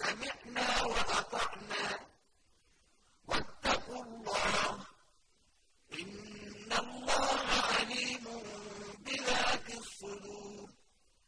سمعنا وأطعنا